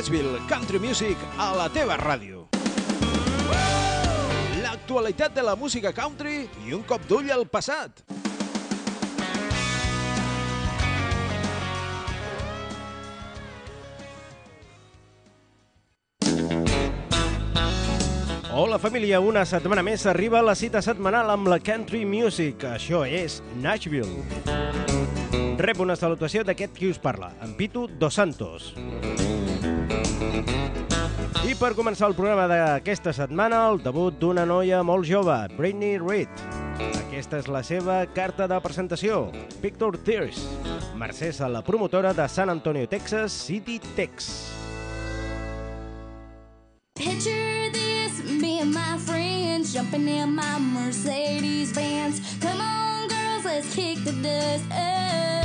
Nashville, Country Music a la teva ràdio. L'actualitat de la música country i un cop d'ull al passat. Hola família, una setmana més arriba la cita setmanal amb la Country Music. Això és Nashville. Rep una salutació d'aquest qui us parla, en Pitu Dos Santos. I per començar el programa d'aquesta setmana, el debut d'una noia molt jove, Britney Reid. Aquesta és la seva carta de presentació, Picture Tears. Mercès a la promotora de San Antonio, Texas, City Tex. Picture this, me and my friends Jumping in my Mercedes Benz Come on girls, let's kick the dust up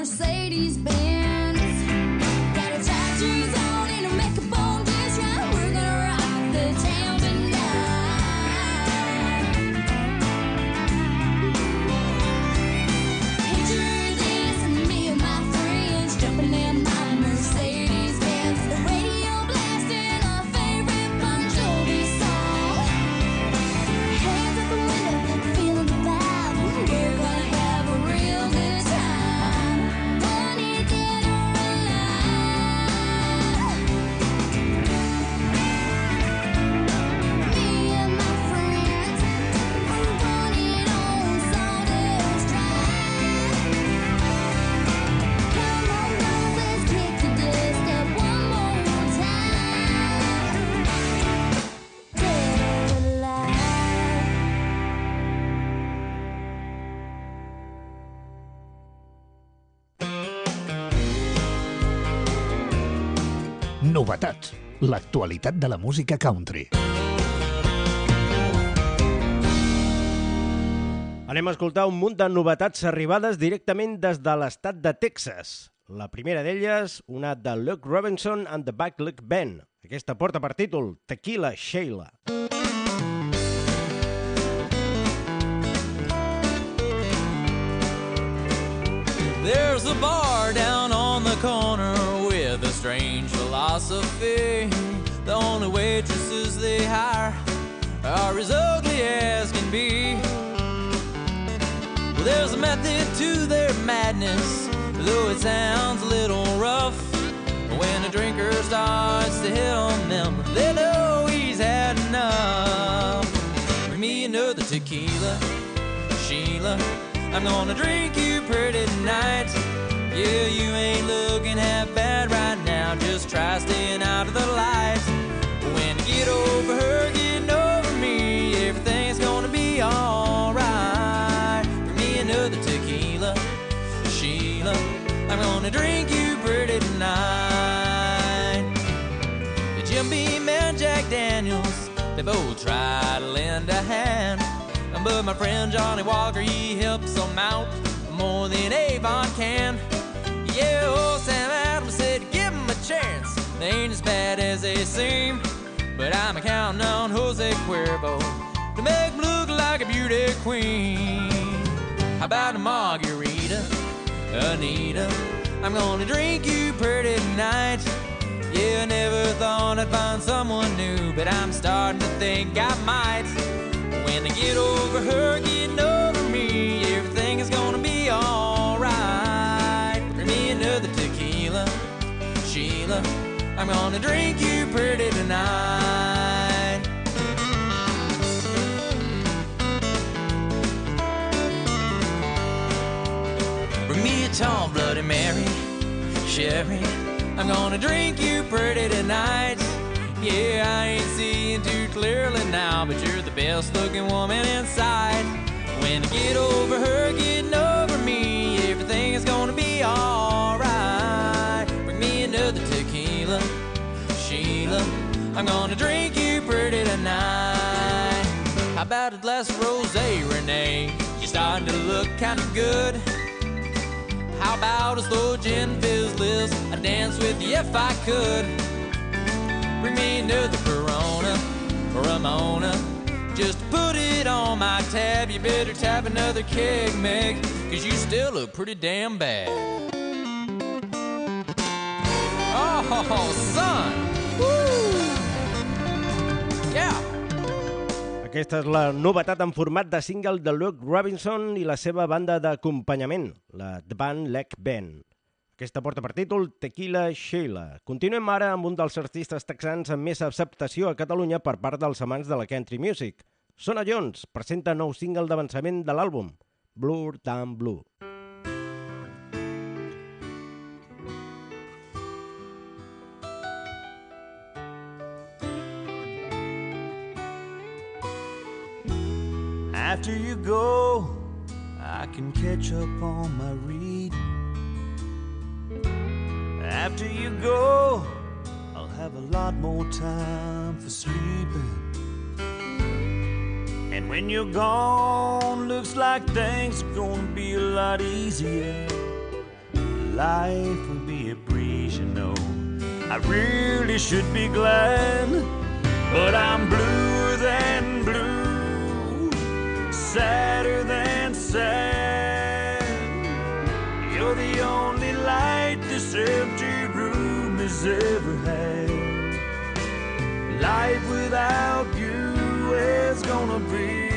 Mercedes Benz. l'actualitat de la música country. Anem a escoltar un munt de novetats arribades directament des de l'estat de Texas. La primera d'elles, una de Luke Robinson and the Backlick Band. Aquesta porta per títol Tequila Sheila. There's a bar down on the corner strange philosophy. The only waitresses they hire are as ugly as can be. Well, there's a method to their madness, though it sounds a little rough. When a drinker starts to hit on them, they know he's had enough. Bring me another tequila, Sheila. I'm gonna drink you pretty tonight. Yeah, you ain't looking half bad right now. Just try staying out of the light. When you get over her, getting over me, everything's gonna be alright. For me another tequila, Sheila. I'm gonna drink you pretty tonight. The Jim Beam and Jack Daniels, they both try to lend a hand. But my friend Johnny Walker, he helps them out more than Avon can. Yeah, old Sam Adams said, give them a chance. They ain't as bad as they seem. But I'm counting on Jose Cuervo to make me look like a beauty queen. How about a margarita, Anita? I'm gonna drink you pretty tonight. Yeah, I never thought I'd find someone new, but I'm starting to think I might. When I get over her, getting over me, everything I'm gonna drink you pretty tonight. Bring me a tall Bloody Mary, Sherry. I'm gonna drink you pretty tonight. Yeah, I ain't seeing too clearly now, but you're the best looking woman inside. When I get over her, getting over I'm gonna drink you pretty tonight. How about a glass of rosé, Renee? You're starting to look kinda good. How about a slow gin fizz, Liz? I'd dance with you if I could. Bring me another Corona, Ramona. Just put it on my tab. You better tap another keg, Meg, cause you still look pretty damn bad. Oh, son! Woo! Aquesta és la novetat en format de single de Luke Robinson i la seva banda d'acompanyament, la The Band Leg Band. Aquesta porta per títol Tequila Sheila. Continuem ara amb un dels artistes texans amb més acceptació a Catalunya per part dels amants de la country music. Sona Jones presenta nou single d'avançament de l'àlbum, Blur Down Blue. After you go, I can catch up on my reading. After you go, I'll have a lot more time for sleeping. And when you're gone, looks like things are gonna be a lot easier. Life will be a breeze, you know. I really should be glad, but I'm bluer than blue, sadder than sad. You're the only light this empty room has ever had. Life without you is gonna be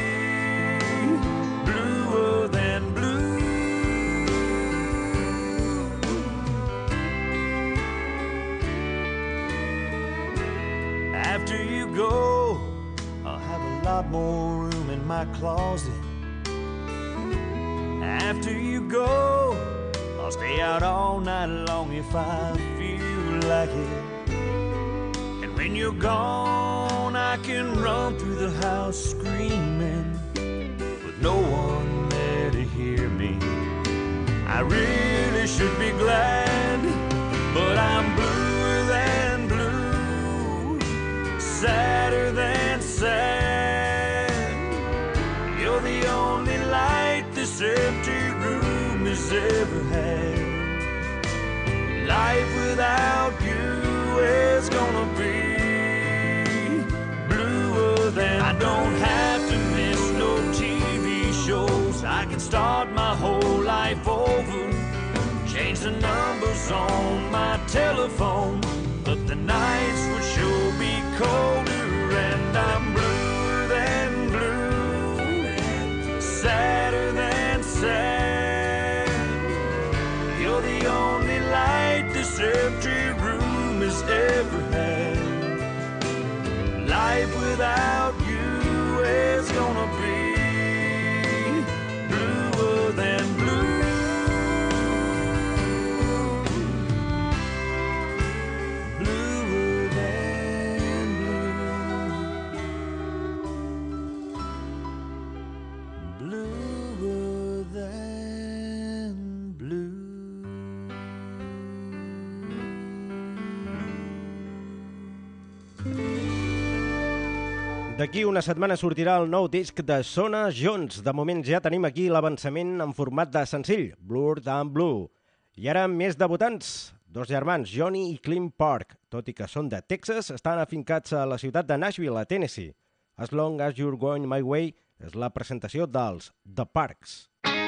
bluer than blue. After you go, I'll have a lot more room my closet. After you go, I'll stay out all night long if I feel like it. And when you're gone, I can run through the house screaming with no one there to hear me. I really should be glad, but I'm bluer than blue, sadder than sad. Empty room has ever had. Life without you is gonna be bluer than I don't have to miss no TV shows. I can start my whole life over. Change the numbers on my telephone. But the nights would sure be colder and I'm bluer than blue sand. You're the only light this empty room has ever had. Life without you is gonna be. d'aquí una setmana sortirà el nou disc de Sona Jones. De moment ja tenim aquí l'avançament en format de senzill, Blur and Blue. I ara més debutants, dos germans, Johnny i Clint Park. Tot i que són de Texas, estan afincats a la ciutat de Nashville, a Tennessee. As long as you're going my way és la presentació dels The Parks. The Parks.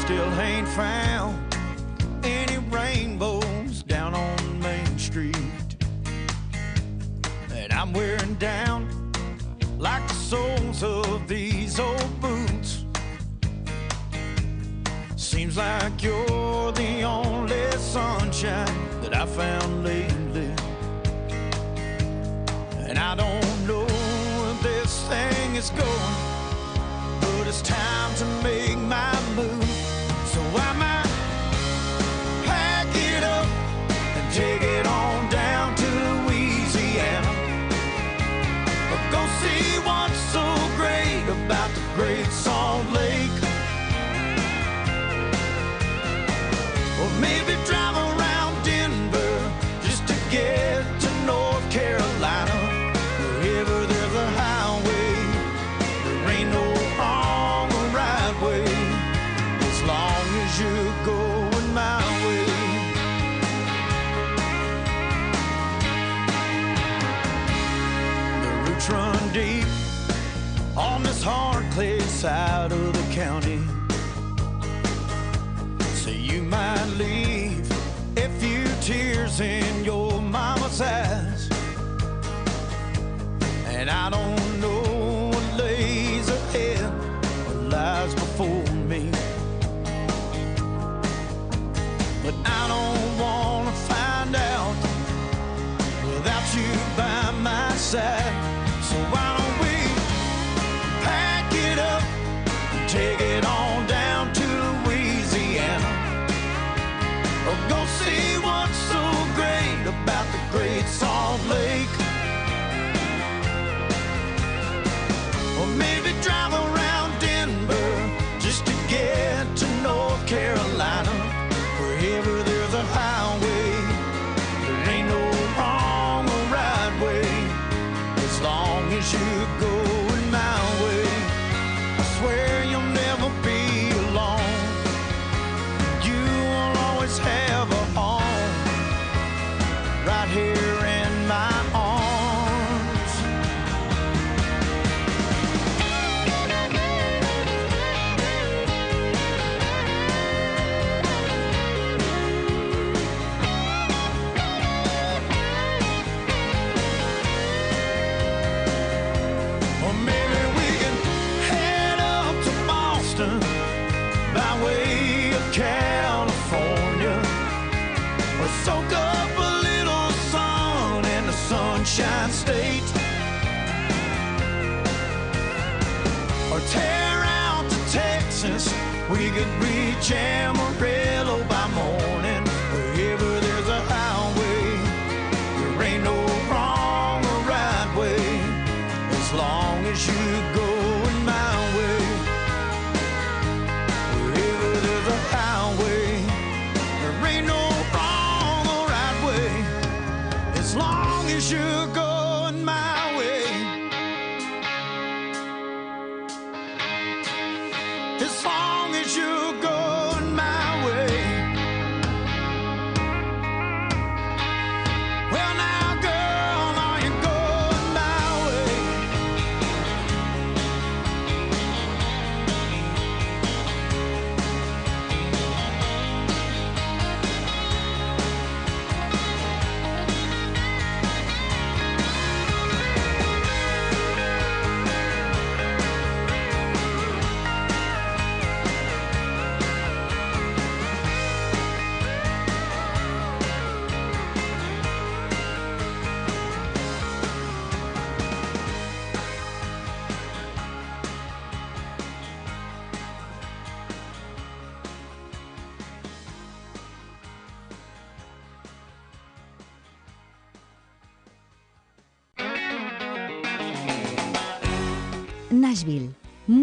still ain't found any rainbows down on Main Street. And I'm wearing down like the soles of these old boots. Seems like you're the only sunshine that I found lately. And I don't know where this thing is going, but it's time to make my move. sad.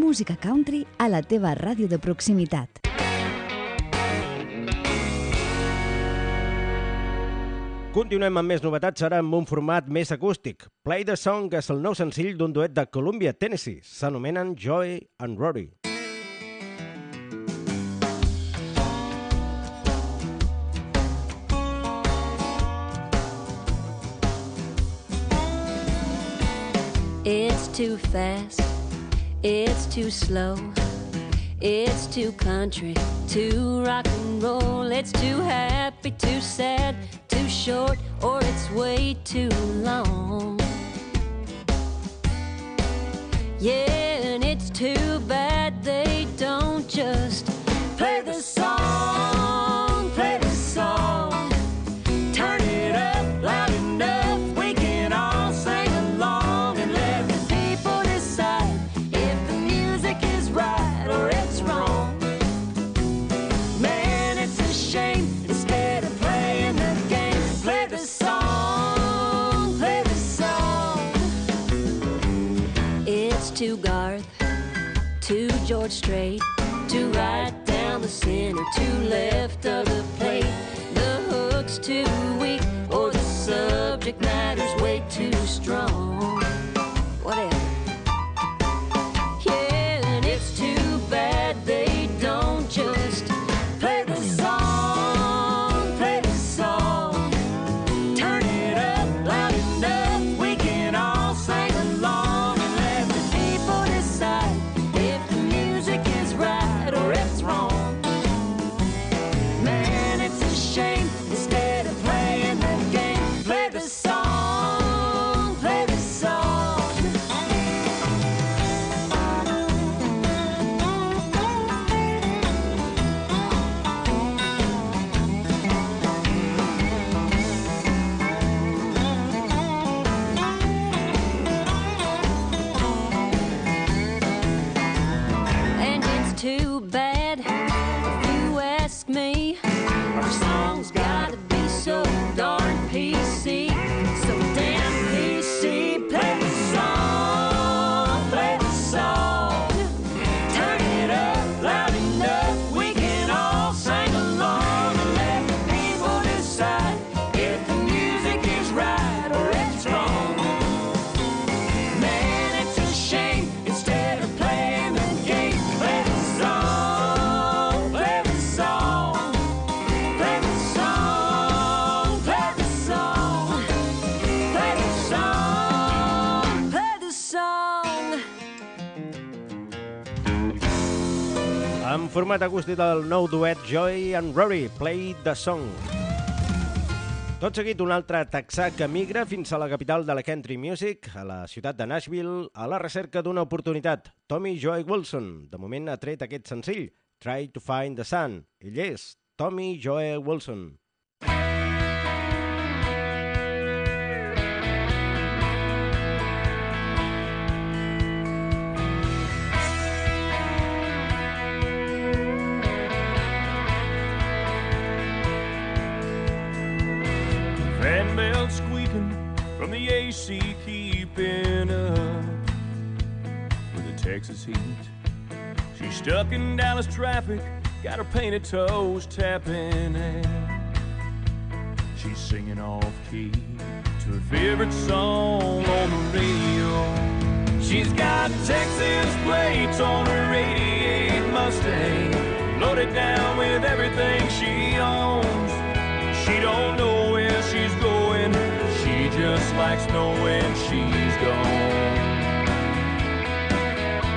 Música country a la teva ràdio de proximitat. Continuem amb més novetats, ara amb un format més acústic. Play the Song és el nou senzill d'un duet de Columbia, Tennessee. S'anomenen Joy and Rory. It's too fast, it's too slow, it's too country, too rock and roll, it's too happy, too sad, too short, or it's way too long. Yeah, and it's too bad they don't just play the song, Too Garth, to George Strait, to right down the center, to left of the plate. The hook's too weak, or the subject matter's way too strong. Format acústic del nou duet Joy and Rory, Play the Song. Tot seguit, un altre texà que migra fins a la capital de la country music, a la ciutat de Nashville, a la recerca d'una oportunitat. Tommy Joy Wilson, de moment ha tret aquest senzill, Try to Find the Sun. Ell és Tommy Joy Wilson. AC keeping up with the Texas heat. She's stuck in Dallas traffic, got her painted toes tapping and she's singing off key to her favorite song on the radio. She's got Texas plates on her 88 Mustang, loaded down with everything she owns. She don't know going. Just likes knowing she's gone.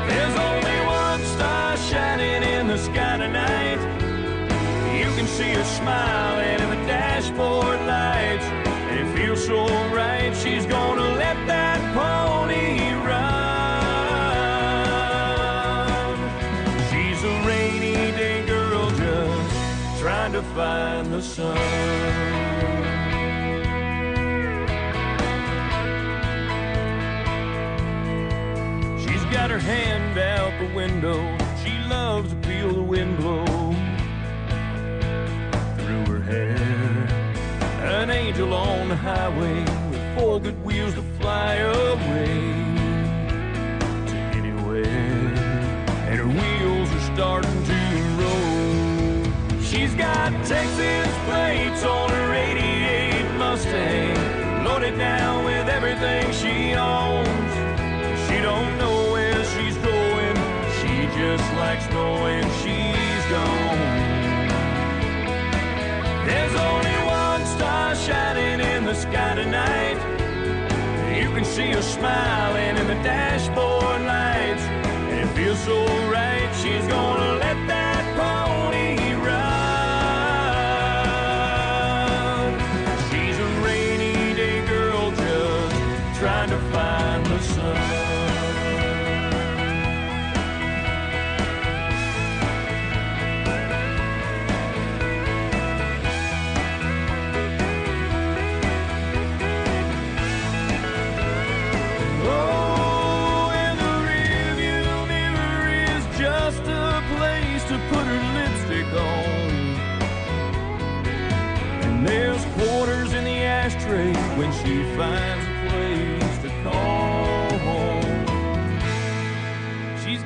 There's only one star shining in the sky tonight. You can see her smiling in the dashboard lights. And it feels so right. She's gonna let that pony run. She's a rainy day girl just trying to find the sun. hand out the window. She loves to feel the wind blow through her hair. An angel on the highway with four good wheels to fly away to anywhere. And her wheels are starting to roll. She's got Texas plates on her 88 Mustang, loaded down with everything she owns. Sky tonight. You can see her smiling in the dashboard lights. It feels so right, she's gonna let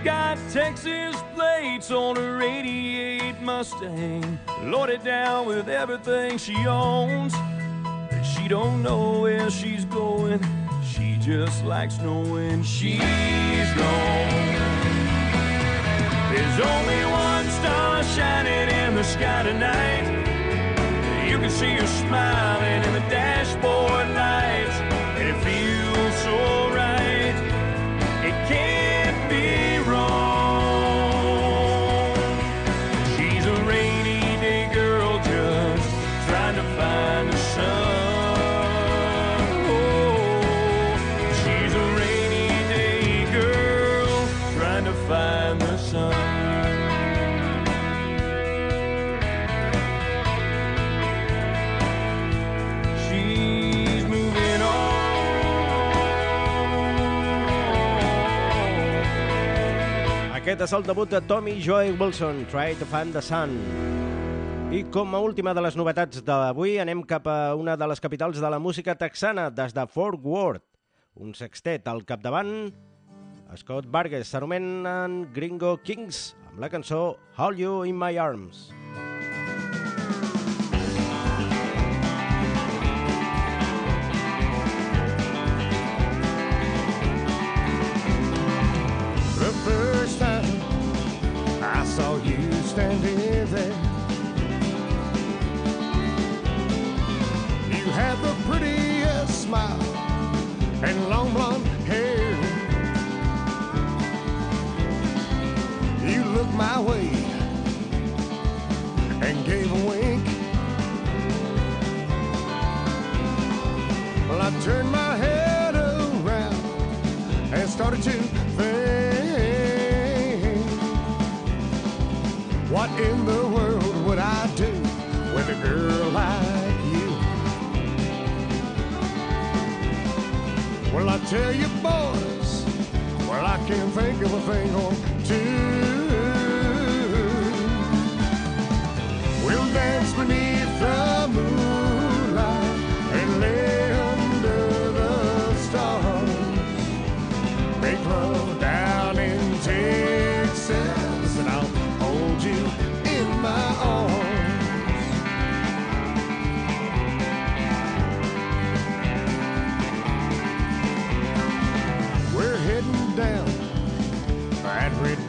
got Texas plates on her 88 Mustang, loaded down with everything she owns. She don't know where she's going. She just likes knowing she's gone. There's only one star shining in the sky tonight. You can see her smiling in the dashboard lights, Aquest és el debut de Tommy Joy Wilson, Try to Find the Sun. I com a última de les novetats d'avui, anem cap a una de les capitals de la música texana, des de Fort Worth. Un sextet al capdavant, Scott Vargas, s'anomenen Gringo Kings, amb la cançó Hold You in My Arms. There, you had the prettiest smile and long blonde hair. You looked my way and gave a wink. Well, I turned my head around and started to in the world would I do with a girl like you? Well, I tell you, boys, well, I can't think of a thing or two. We'll dance beneath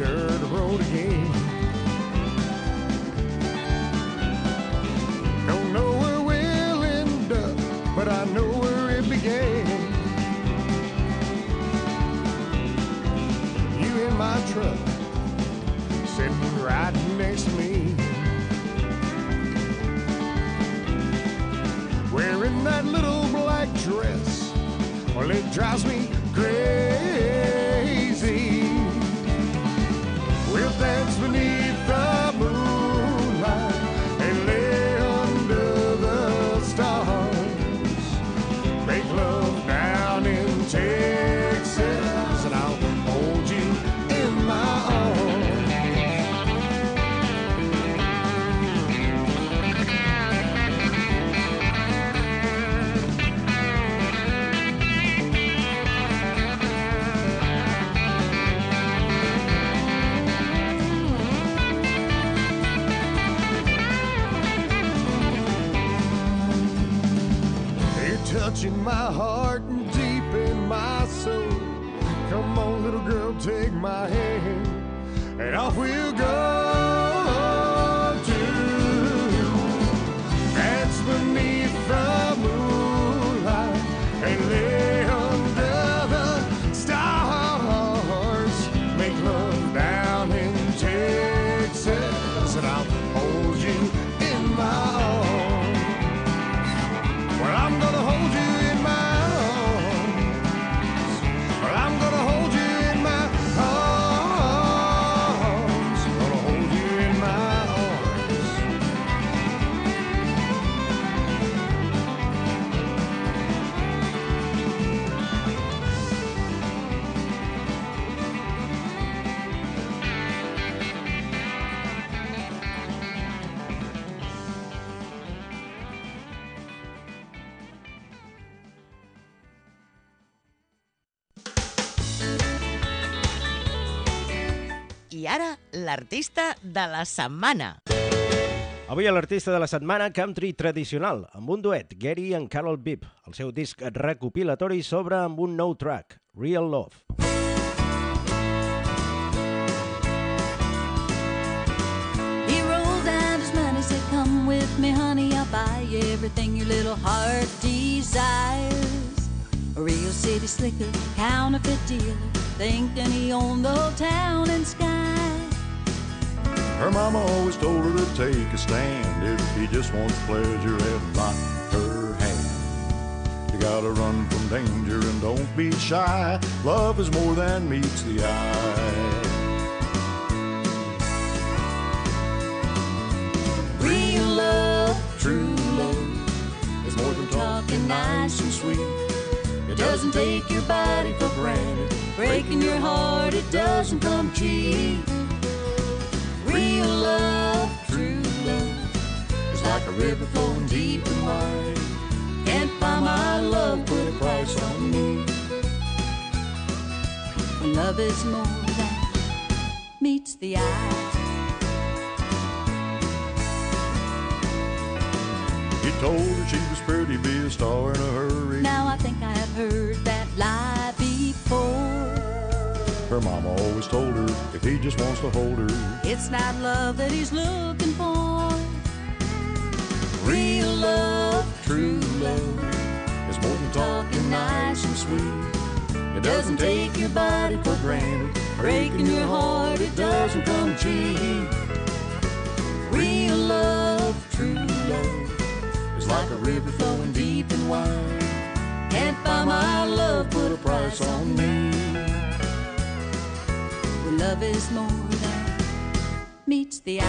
dirt road again. Don't know where we'll end up, but I know where it began. You in my truck, sitting right next to me. Wearing that little black dress, well, it drives me crazy. L'artista de la setmana. Avui a l'artista de la setmana country tradicional, amb un duet, Gary and Carol Bibb, el seu disc recopilatori sobre amb un nou track, Real Love. He rolled out his money, said, Come with me, honey, I'll buy you everything your little heart desires. A real city slicker, counterfeit dealer, thinking he owned the whole town and sky. Her mama always told her to take a stand if he just wants pleasure and not her hand. You gotta run from danger and don't be shy. Love is more than meets the eye. Real love, True love is more than talking nice and sweet. It doesn't take your body for granted. breaking your heart, it doesn't come cheap. Love, true love, It's like a river flowing deep and wide. can't buy my love, Put a price on me. when love is more than meets the eye. He told her she was pretty, be a star in a hurry. Now I think I have heard that lie before. Her mama always told her if he just wants to hold her, It's not love that he's looking for. Real love, true love is more than talking nice and sweet. It doesn't take your body for granted. breaking your heart, it doesn't come cheap. Real love, true love is like a river flowing deep and wide. can't buy my love, Put a price on me. Love is more than meets the eye.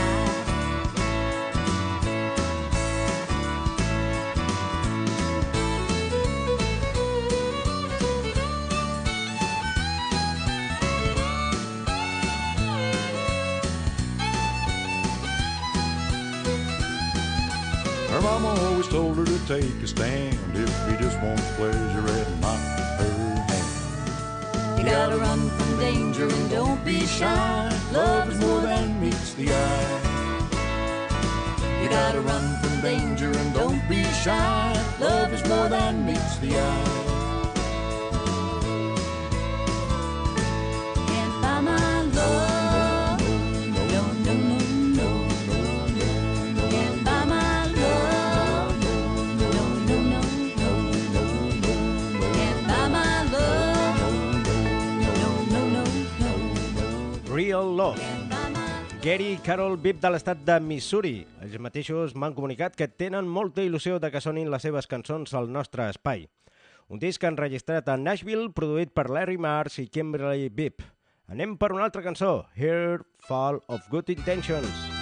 Her mama always told her to take a stand if he just wants pleasure hand. You gotta run from danger and don't be shy. Love is more than meets the eye. You gotta run from danger and don't be shy. Love is more than meets the eye. Real Love. Gary i Carol Bibb de l'estat de Missouri. Ells mateixos m'han comunicat que tenen molta il·lusió de que sonin les seves cançons al nostre espai. Un disc enregistrat a Nashville, produït per Larry Mars i Kimberly Bibb. Anem per una altra cançó, Here Fall of Good Intentions.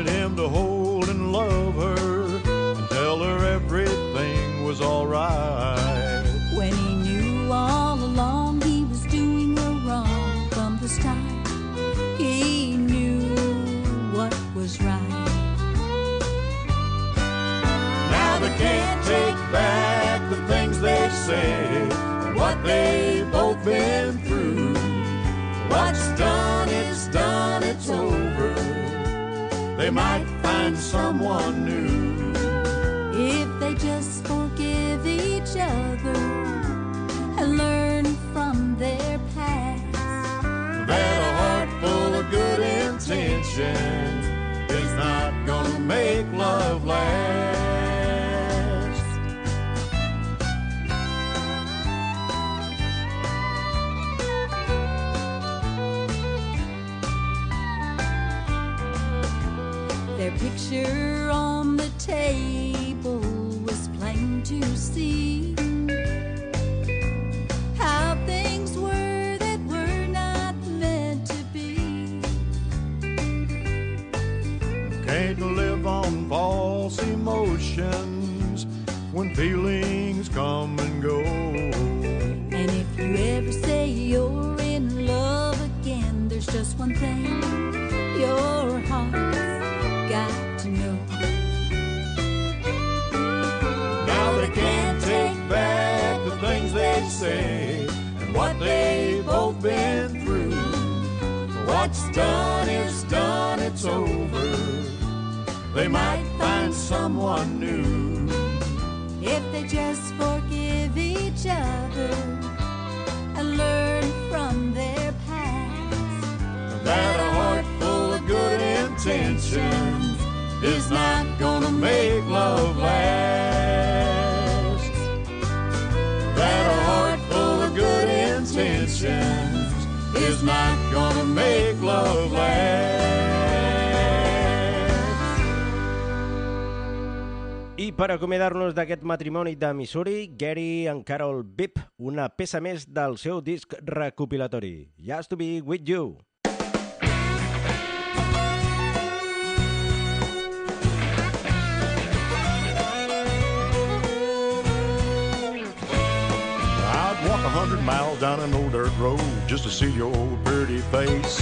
Wanted him to hold They might find someone new. If they just forgive each other and learn from their past. That a heart full of good intention feelings come and go. And if you ever say you're in love again, there's just one thing your heart's got to know. Now they can't take back the things they say and what they've both been through. What's done is done, it's over. They might find someone new. Is not gonna make love last. That a heart full of good intentions is not gonna make love last. I per acomiadar-nos d'aquest matrimoni de Missouri, Gary and Carol Bibb, una peça més del seu disc recopilatori, Just to be with you. Hundred miles down an old dirt road just to see your old pretty face.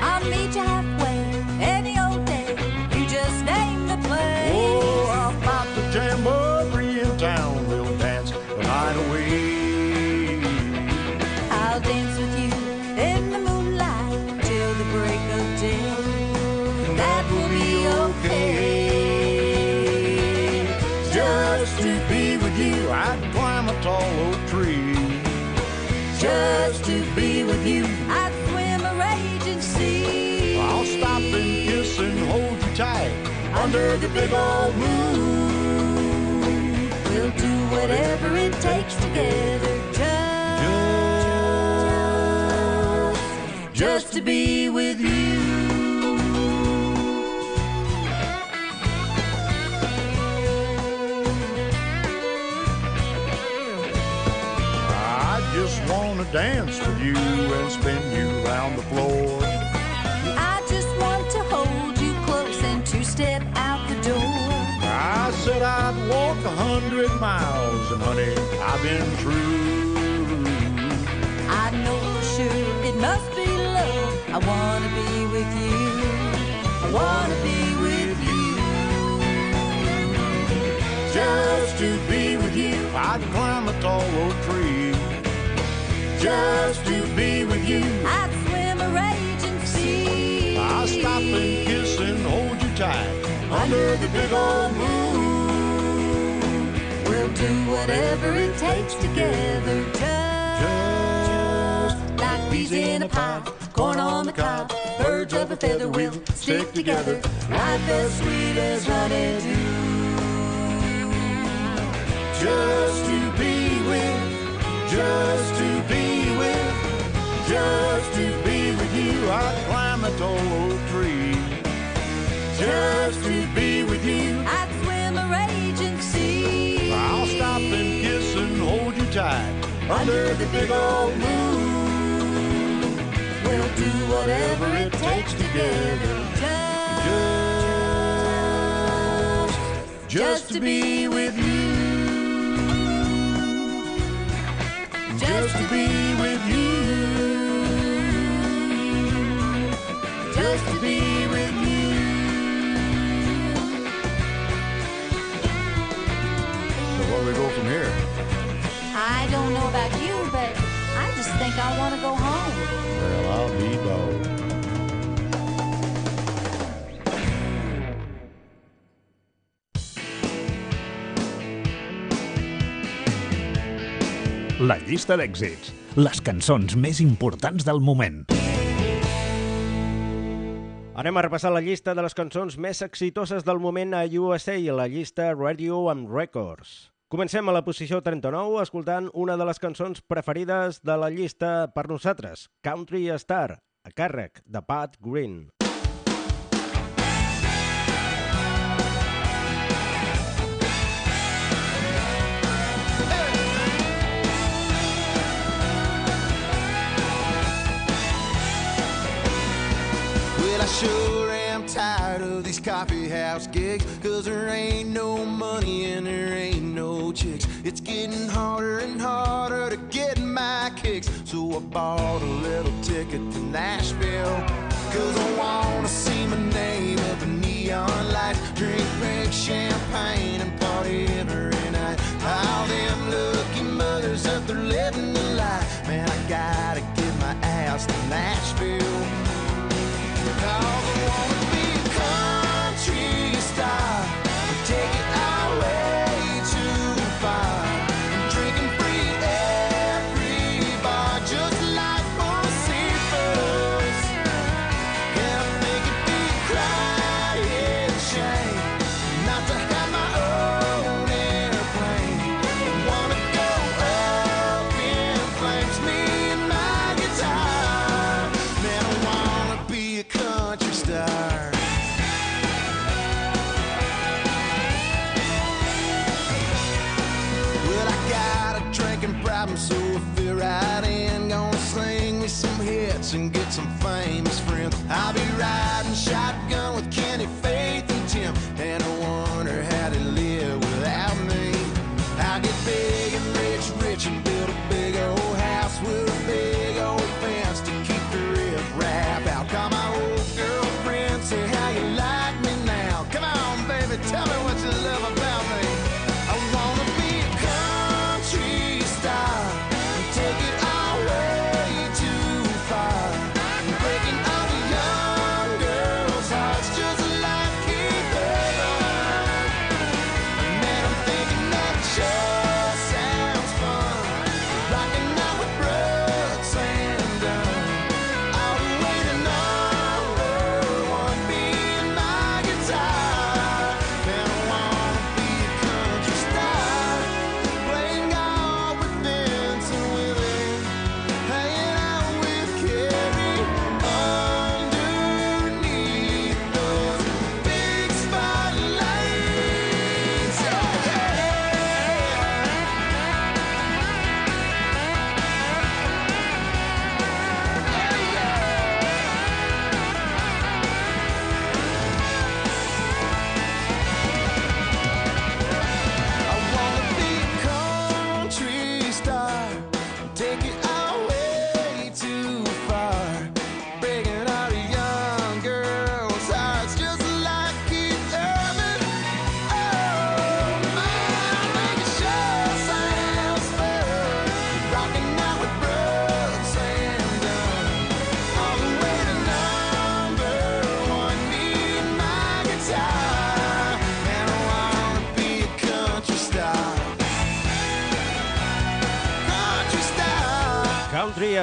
I'll meet you halfway any old day. You just name the oh, place. Oh, how about the jamboree in town? We'll dance the night away. I'll dance with you in the moonlight till the break of day. That will be okay. Just to be with you, I'd climb a tall oak tree. Just to be with you, I'd swim a raging sea. I'll stop and kiss and hold you tight under the big old moon. We'll do whatever it takes together. Just, just to be with you. Dance with you and spin you round the floor. I just want to hold you close and to step out the door. I said I'd walk a hundred miles, and honey, I've been true. I know for sure it must be love. I wanna be with you. I wanna be with you. Just to be with you, I'd climb a tall oak tree. Just to be with you, I'd swim a raging sea. I'll stop and kiss and hold you tight under the big old moon. We'll do whatever it takes together. Just, like peas in a pie, corn on the cob, birds of a feather will stick together like as sweet as honey do. Just to be just to be with, just to be with you, I'd climb a tall oak tree. Just to be with you, I'd swim a raging sea. I'll stop and kiss and hold you tight under the big old moon. We'll do whatever it takes together. Just, just to be with you. Just to be with you. Just to be with you. So where do we go from here? I don't know about you, but I just think I want to go home. Well, I'll be dog. La llista d'èxits. Les cançons més importants del moment. Anem a repassar la llista de les cançons més exitoses del moment a USA, la llista Radio and Records. Comencem a la posició 39 escoltant una de les cançons preferides de la llista per nosaltres, Country Star, a càrrec de Pat Green. Sure am tired of these coffee house gigs. Cause there ain't no money and there ain't no chicks. It's getting harder and harder to get my kicks. So I bought a little ticket to Nashville. Cause I wanna see my name up in neon lights. Drink pink champagne and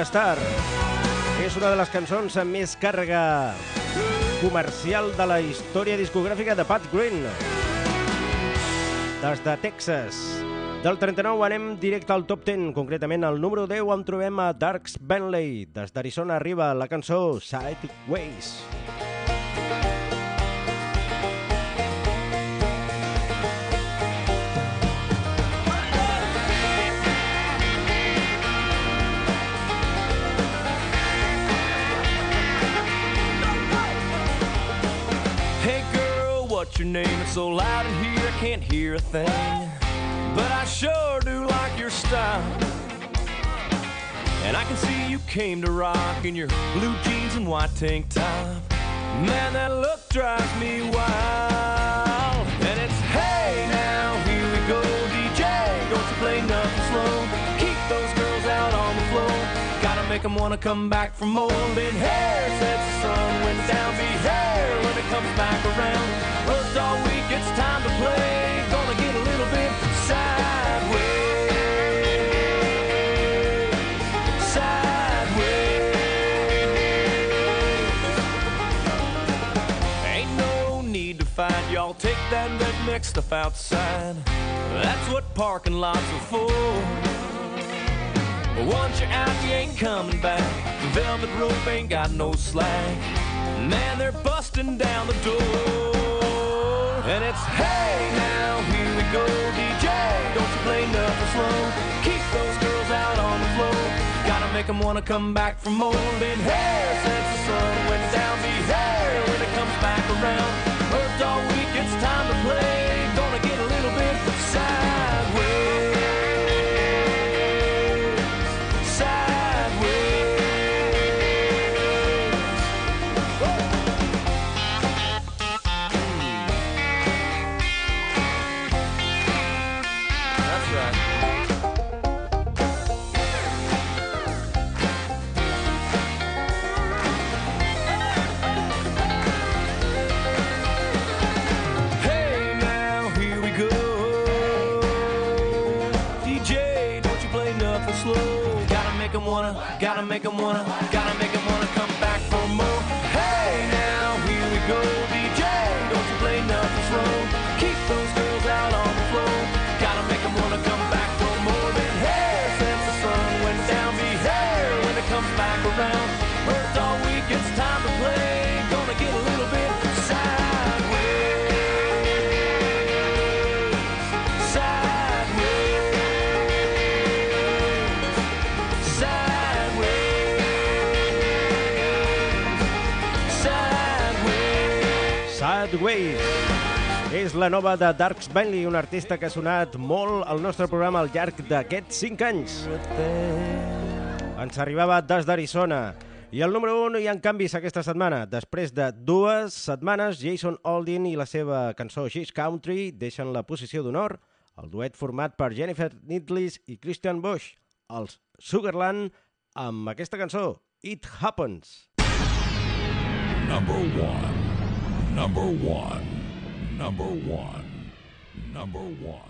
Star és una de les cançons amb més càrrega comercial de la història discogràfica de Pat Green. Des de Texas. Del 39 anem directe al top 10, concretament al número 10 on trobem a Darks Bentley. Des d'Arizona arriba la cançó Sideways. Hey your name? It's so loud in here I can't hear a thing. But I sure do like your style. And I can see you came to rock in your blue jeans and white tank top. Man, that look drives me wild. Him wanna come back for more. Been hair since the sun went down. Be hair when it comes back around. Worked all week, it's time to play. Gonna get a little bit sideways. Sideways. Ain't no need to fight, y'all. Take that redneck stuff outside. That's what parking lots are for. But once you're out, you ain't coming back. The velvet rope ain't got no slack. Man, they're busting down the door. And it's hey now, here we go, DJ. Don't you play nothing slow. Keep those girls out on the floor. Gotta make 'em wanna come back for more. Been here since the sun went down. Be here when it comes back around. Worked all week, it's time to nothing slow. Gotta make 'em wanna, gotta make 'em wanna, gotta És la nova de Darks Bentley, un artista que ha sonat molt al nostre programa al llarg d'aquests 5 anys. Ens arribava des d'Arizona. I el número 1 hi ha canvis aquesta setmana. Després de dues setmanes, Jason Aldean i la seva cançó She's Country deixen la posició d'honor el duet format per Jennifer Nidlis i Christian Bush, els Sugarland, amb aquesta cançó, It Happens. Number one. Number one. Number one. Number one.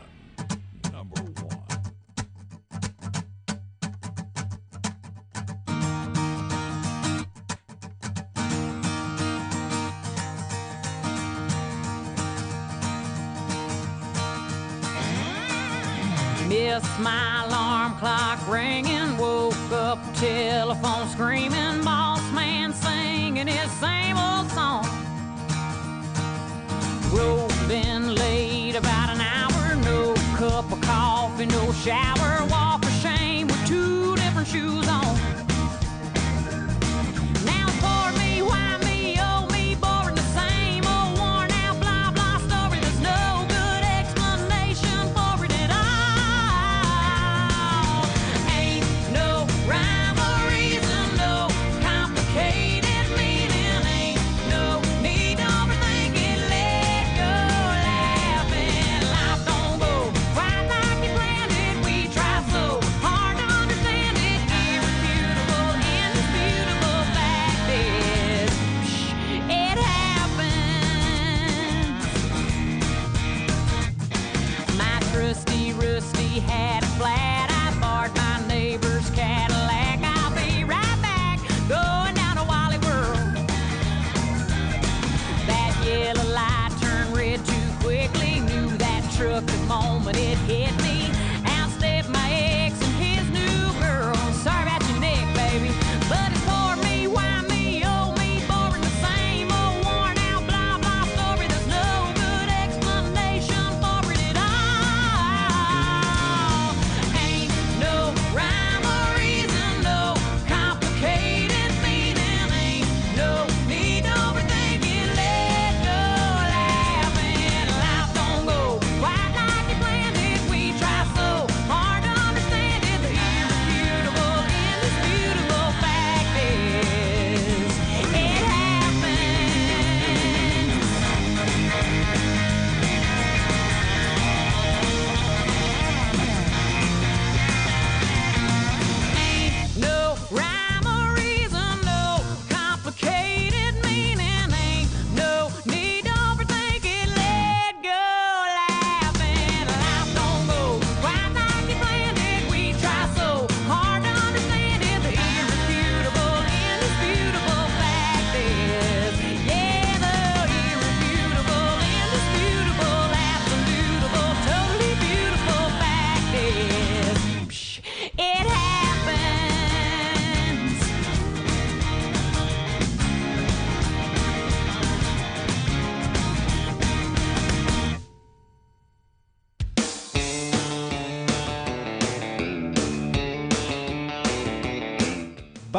Number one. Missed my alarm clock ringing, woke up telephone screaming, boss man singing his same old song. Road been late about an hour, no cup of coffee, no shower, walk of shame with two different shoes on.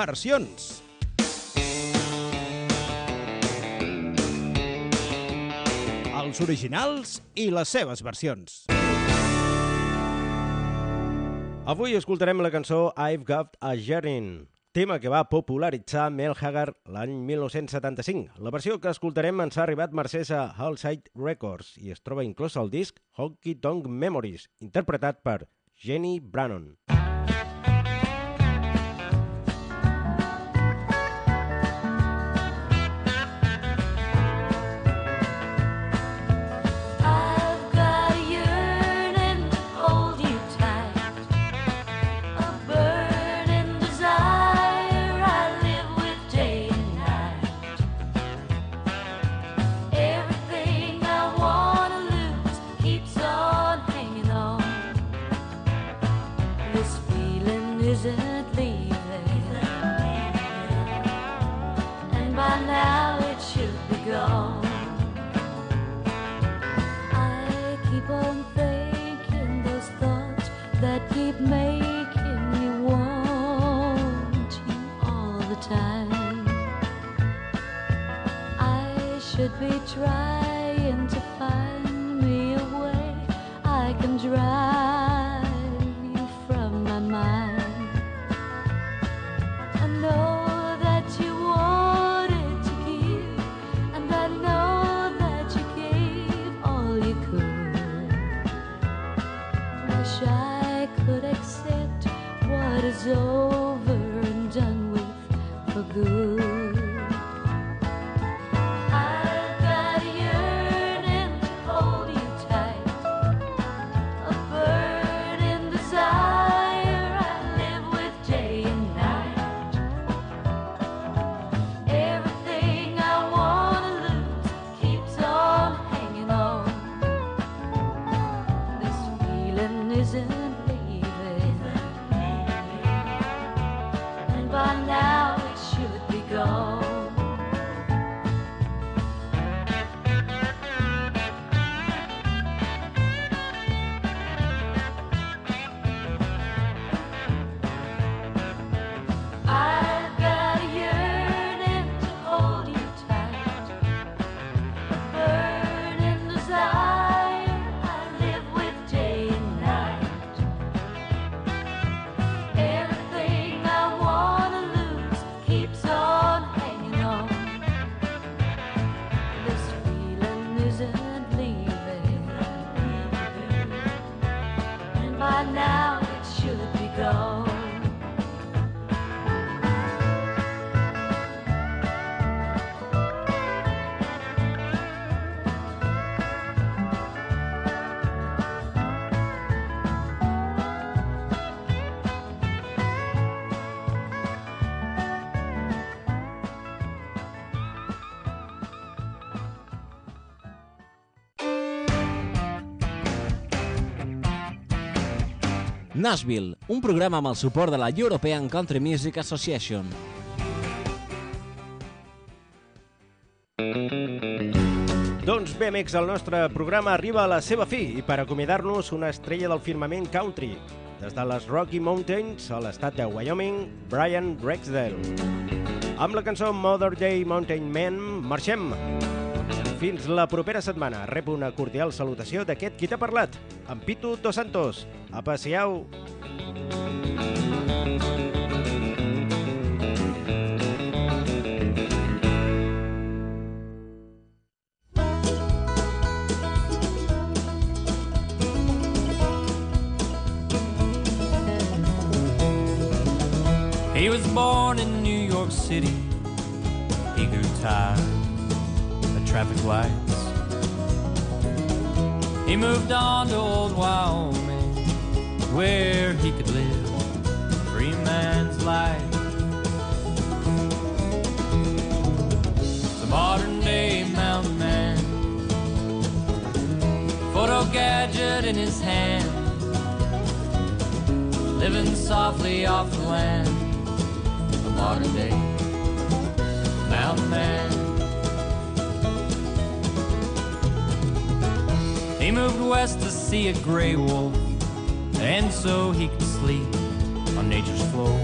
Versions. Els originals i les seves versions. Avui escoltarem la cançó I've Got a Yearning, tema que va popularitzar Mel Haggard l'any 1975. La versió que escoltarem ens ha arribat mercès a Hallside Records i es troba inclòs al disc Honky Tonk Memories, interpretat per Jenny Brannon. I've Nashville, un programa amb el suport de la European Country Music Association. Doncs bé, amics, el nostre programa arriba a la seva fi i per acomiadar-nos una estrella del firmament country. Des de les Rocky Mountains a l'estat de Wyoming, Brian Rexdale. Amb la cançó Mother Day Mountain Man, marxem. Fins la propera setmana. Rep una cordial salutació d'aquest qui t'ha parlat, en Pitu Dos Santos. Apa, siau! He was born in New York City. He grew tired traffic lights. He moved on to old Wyoming, where he could live a free man's life. The modern day mountain man, photo gadget in his hand living softly off the land, the modern day mountain man. He moved west to see a gray wolf, and so he could sleep on nature's floor.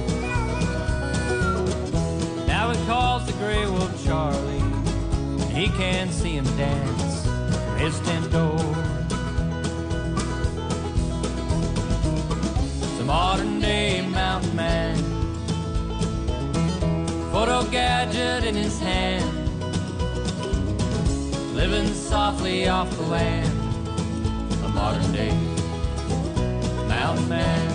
Now he calls the gray wolf Charlie. He can't see him dance from his tent door. It's a modern day mountain man. Photo gadget in his hand. Living softly off the land. Modern day mountain man.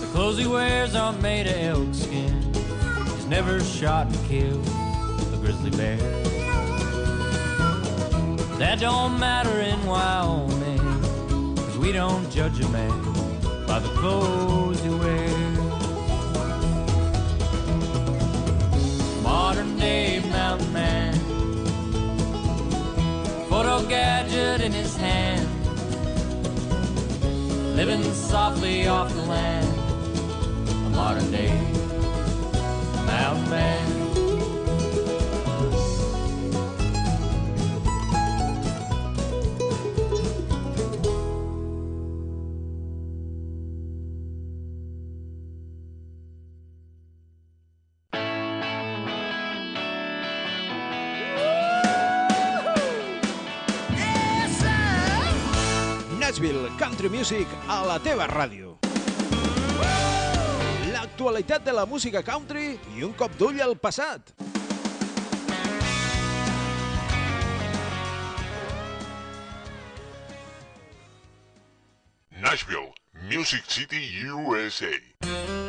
The clothes he wears are made of elk skin. He's never shot and killed a grizzly bear. That don't matter in Wyoming, cause we don't judge a man by the clothes he wears. Modern day mountain man, photo gadget in his hand living softly off the land. A modern day Nashville Country Music a la teva ràdio. L'actualitat de la música country i un cop d'ull al passat. Nashville, Music City, USA.